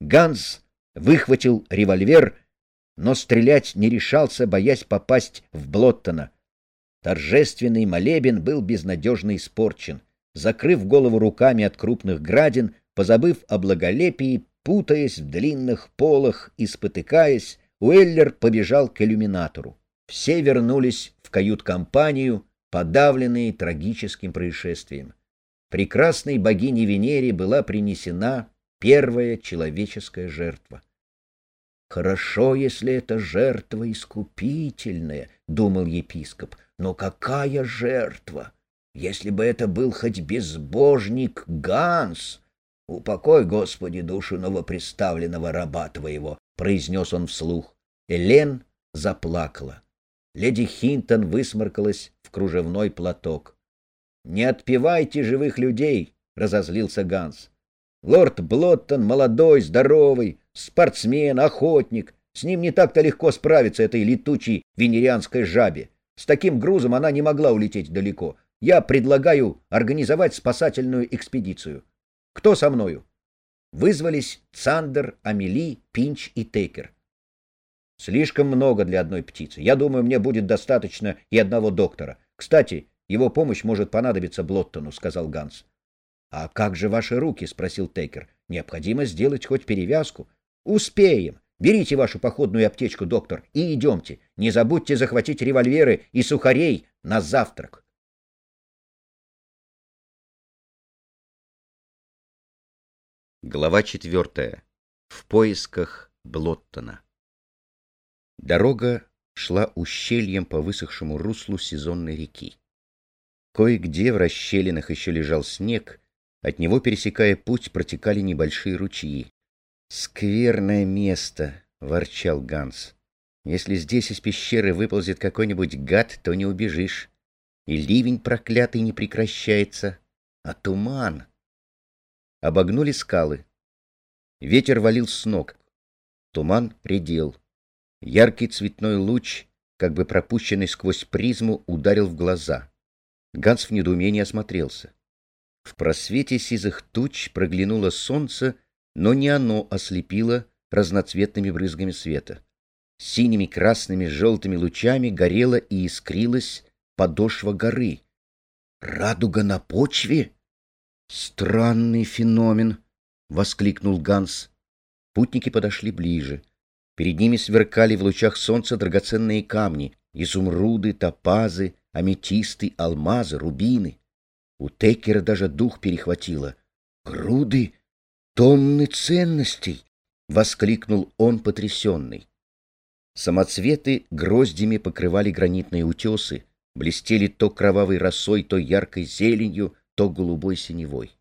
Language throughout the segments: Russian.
Ганс выхватил револьвер, но стрелять не решался, боясь попасть в Блоттона. Торжественный молебен был безнадежно испорчен. Закрыв голову руками от крупных градин, позабыв о благолепии, путаясь в длинных полах и спотыкаясь, Уэллер побежал к иллюминатору. Все вернулись в кают-компанию, подавленные трагическим происшествием. Прекрасной богине Венере была принесена первая человеческая жертва. «Хорошо, если это жертва искупительная», — думал епископ, — «но какая жертва? Если бы это был хоть безбожник Ганс!» «Упокой, Господи, душу новоприставленного раба твоего», — произнес он вслух. Элен заплакала. Леди Хинтон высморкалась в кружевной платок. «Не отпевайте живых людей!» — разозлился Ганс. «Лорд Блоттон молодой, здоровый, спортсмен, охотник. С ним не так-то легко справиться этой летучей венерианской жабе. С таким грузом она не могла улететь далеко. Я предлагаю организовать спасательную экспедицию. Кто со мною?» Вызвались Цандер, Амели, Пинч и Текер. Слишком много для одной птицы. Я думаю, мне будет достаточно и одного доктора. Кстати, его помощь может понадобиться Блоттону, сказал Ганс. А как же ваши руки? спросил Тейкер. Необходимо сделать хоть перевязку. Успеем. Берите вашу походную аптечку, доктор, и идемте. Не забудьте захватить револьверы и сухарей на завтрак. Глава четвертая. В поисках Блоттона. Дорога шла ущельем по высохшему руслу сезонной реки. Кое-где в расщелинах еще лежал снег, от него, пересекая путь, протекали небольшие ручьи. «Скверное место!» — ворчал Ганс. «Если здесь из пещеры выползет какой-нибудь гад, то не убежишь. И ливень проклятый не прекращается, а туман!» Обогнули скалы. Ветер валил с ног. Туман редел. Яркий цветной луч, как бы пропущенный сквозь призму, ударил в глаза. Ганс в недоумении осмотрелся. В просвете сизых туч проглянуло солнце, но не оно ослепило разноцветными брызгами света. Синими, красными, желтыми лучами горела и искрилась подошва горы. «Радуга на почве?» «Странный феномен!» — воскликнул Ганс. Путники подошли ближе. Перед ними сверкали в лучах солнца драгоценные камни — изумруды, топазы, аметисты, алмазы, рубины. У Текера даже дух перехватило. «Груды! Тонны ценностей!» — воскликнул он потрясенный. Самоцветы гроздями покрывали гранитные утесы, блестели то кровавой росой, то яркой зеленью, то голубой синевой.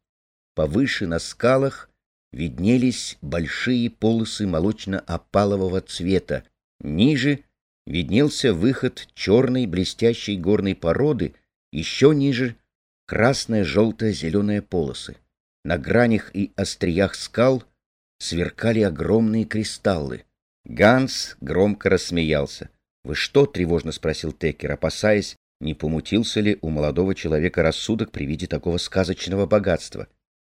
Повыше на скалах виднелись большие полосы молочно-опалового цвета. Ниже виднелся выход черной блестящей горной породы, еще ниже — красная-желто-зеленая полосы. На гранях и остриях скал сверкали огромные кристаллы. Ганс громко рассмеялся. «Вы что?» — тревожно спросил Текер, опасаясь, не помутился ли у молодого человека рассудок при виде такого сказочного богатства.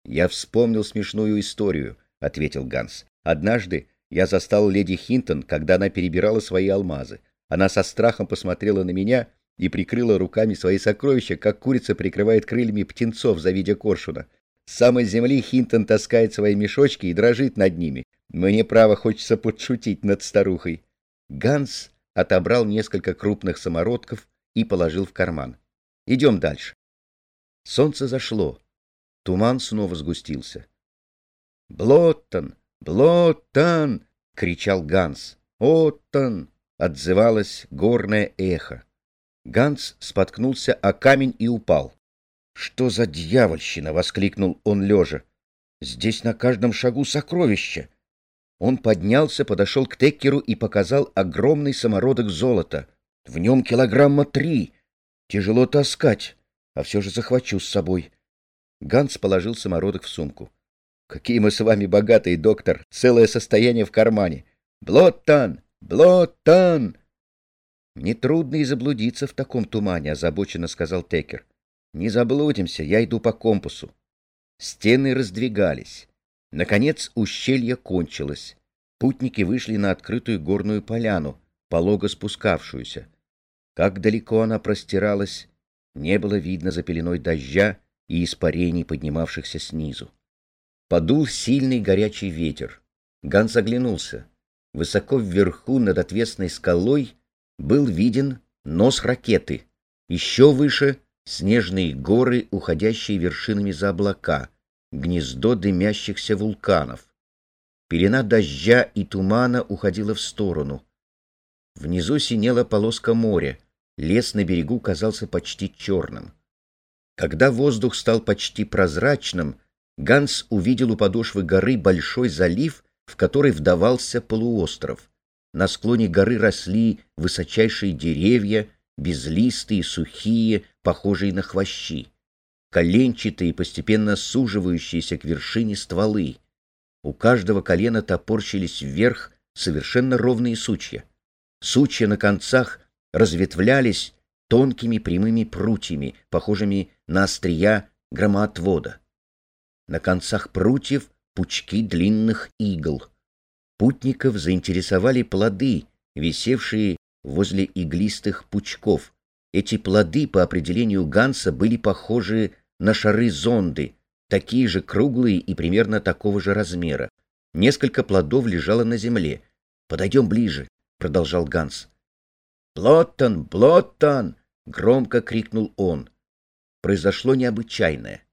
«Я вспомнил смешную историю», — ответил Ганс. «Однажды я застал леди Хинтон, когда она перебирала свои алмазы. Она со страхом посмотрела на меня и прикрыла руками свои сокровища, как курица прикрывает крыльями птенцов, завидя коршуна. С самой земли Хинтон таскает свои мешочки и дрожит над ними. Мне, право, хочется подшутить над старухой». Ганс отобрал несколько крупных самородков и положил в карман. «Идем дальше». Солнце зашло. Туман снова сгустился. «Блоттон! Блоттон!» — кричал Ганс. «Оттон!» — отзывалось горное эхо. Ганс споткнулся о камень и упал. «Что за дьявольщина!» — воскликнул он лежа. «Здесь на каждом шагу сокровища!» Он поднялся, подошел к Теккеру и показал огромный самородок золота. В нем килограмма три. Тяжело таскать, а все же захвачу с собой. Ганс положил самородок в сумку. «Какие мы с вами богатые, доктор! Целое состояние в кармане! Блоттан! Блоттан!» «Нетрудно и заблудиться в таком тумане», — озабоченно сказал Текер. «Не заблудимся, я иду по компасу». Стены раздвигались. Наконец ущелье кончилось. Путники вышли на открытую горную поляну, полого спускавшуюся. Как далеко она простиралась, не было видно за пеленой дождя и испарений, поднимавшихся снизу. Подул сильный горячий ветер. Ганс оглянулся. Высоко вверху над отвесной скалой был виден нос ракеты. Еще выше — снежные горы, уходящие вершинами за облака, гнездо дымящихся вулканов. Пелена дождя и тумана уходила в сторону. Внизу синела полоска моря, лес на берегу казался почти черным. Когда воздух стал почти прозрачным, Ганс увидел у подошвы горы большой залив, в который вдавался полуостров. На склоне горы росли высочайшие деревья, безлистые, сухие, похожие на хвощи, коленчатые, постепенно суживающиеся к вершине стволы. У каждого колена топорщились вверх совершенно ровные сучья. Сучья на концах разветвлялись тонкими прямыми прутьями, похожими на острия громоотвода. На концах прутьев пучки длинных игл. Путников заинтересовали плоды, висевшие возле иглистых пучков. Эти плоды, по определению Ганса, были похожи на шары-зонды, такие же круглые и примерно такого же размера. Несколько плодов лежало на земле. «Подойдем ближе», — продолжал Ганс. «Блоттон! Блоттон!» — громко крикнул он. Произошло необычайное.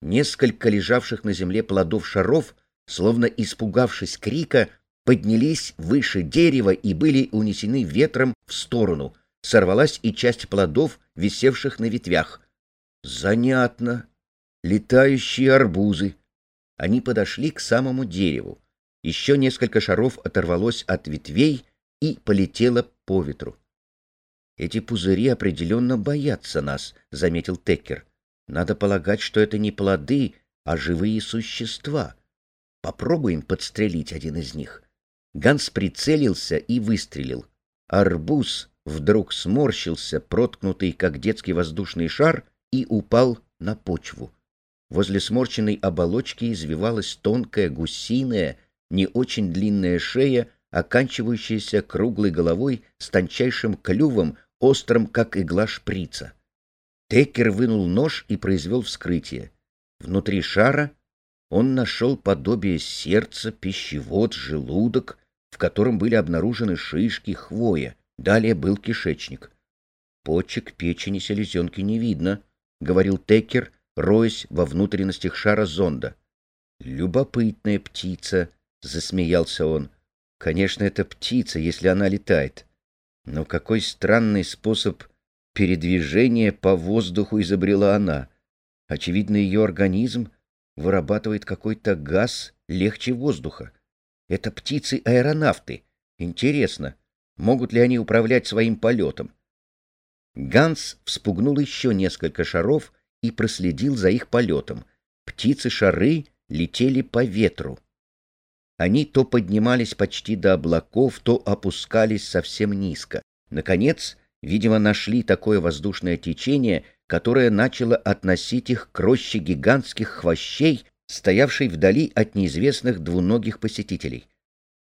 Несколько лежавших на земле плодов шаров, словно испугавшись крика, поднялись выше дерева и были унесены ветром в сторону. Сорвалась и часть плодов, висевших на ветвях. Занятно. Летающие арбузы. Они подошли к самому дереву. Еще несколько шаров оторвалось от ветвей и полетело по ветру. «Эти пузыри определенно боятся нас», — заметил Теккер. «Надо полагать, что это не плоды, а живые существа. Попробуем подстрелить один из них». Ганс прицелился и выстрелил. Арбуз вдруг сморщился, проткнутый, как детский воздушный шар, и упал на почву. Возле сморченной оболочки извивалась тонкая гусиная, не очень длинная шея, оканчивающаяся круглой головой с тончайшим клювом, острым, как игла шприца. Текер вынул нож и произвел вскрытие. Внутри шара он нашел подобие сердца, пищевод, желудок, в котором были обнаружены шишки, хвоя. Далее был кишечник. Почек, печени, селезенки не видно, — говорил Текер, роясь во внутренностях шара зонда. «Любопытная птица», — засмеялся он. «Конечно, это птица, если она летает. Но какой странный способ передвижения по воздуху изобрела она. Очевидно, ее организм вырабатывает какой-то газ легче воздуха. Это птицы-аэронавты. Интересно, могут ли они управлять своим полетом? Ганс вспугнул еще несколько шаров и проследил за их полетом. Птицы-шары летели по ветру. Они то поднимались почти до облаков, то опускались совсем низко. Наконец, видимо, нашли такое воздушное течение, которое начало относить их к роще гигантских хвощей, стоявшей вдали от неизвестных двуногих посетителей.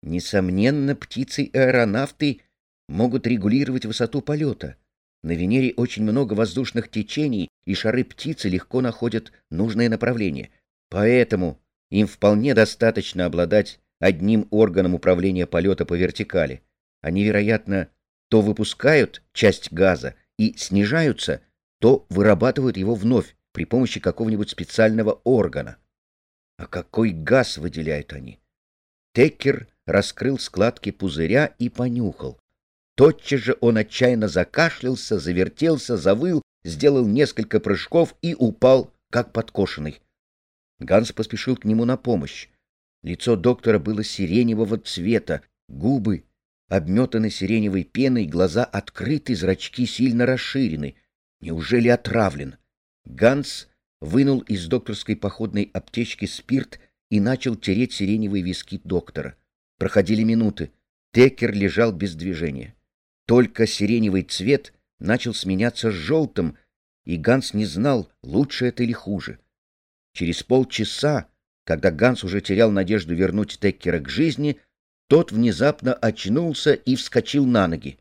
Несомненно, птицы-аэронавты могут регулировать высоту полета. На Венере очень много воздушных течений, и шары птицы легко находят нужное направление. Поэтому им вполне достаточно обладать одним органом управления полета по вертикали. Они, вероятно, то выпускают часть газа и снижаются, то вырабатывают его вновь при помощи какого-нибудь специального органа. А какой газ выделяют они? Теккер раскрыл складки пузыря и понюхал. Тотчас же он отчаянно закашлялся, завертелся, завыл, сделал несколько прыжков и упал, как подкошенный. Ганс поспешил к нему на помощь. Лицо доктора было сиреневого цвета, губы обметаны сиреневой пеной, глаза открыты, зрачки сильно расширены. Неужели отравлен? Ганс вынул из докторской походной аптечки спирт и начал тереть сиреневые виски доктора. Проходили минуты. Текер лежал без движения. Только сиреневый цвет начал сменяться желтым, и Ганс не знал, лучше это или хуже. Через полчаса Когда Ганс уже терял надежду вернуть Теккера к жизни, тот внезапно очнулся и вскочил на ноги.